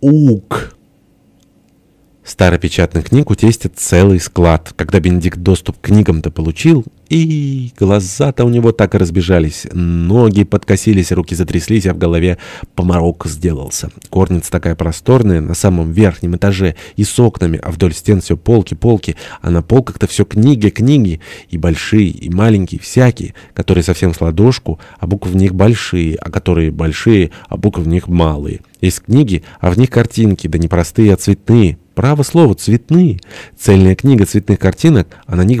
Ук. Старопечатных книг у тестя целый склад. Когда Бенедикт доступ к книгам-то получил, и глаза-то у него так и разбежались, ноги подкосились, руки затряслись, а в голове поморок сделался. Корница такая просторная, на самом верхнем этаже, и с окнами, а вдоль стен все полки, полки, а на полках-то все книги, книги, и большие, и маленькие, всякие, которые совсем с ладошку, а буквы в них большие, а которые большие, а буквы в них малые. Есть книги, а в них картинки, да не простые, а цветные. Право слово, цветные. Цельная книга цветных картинок, а на них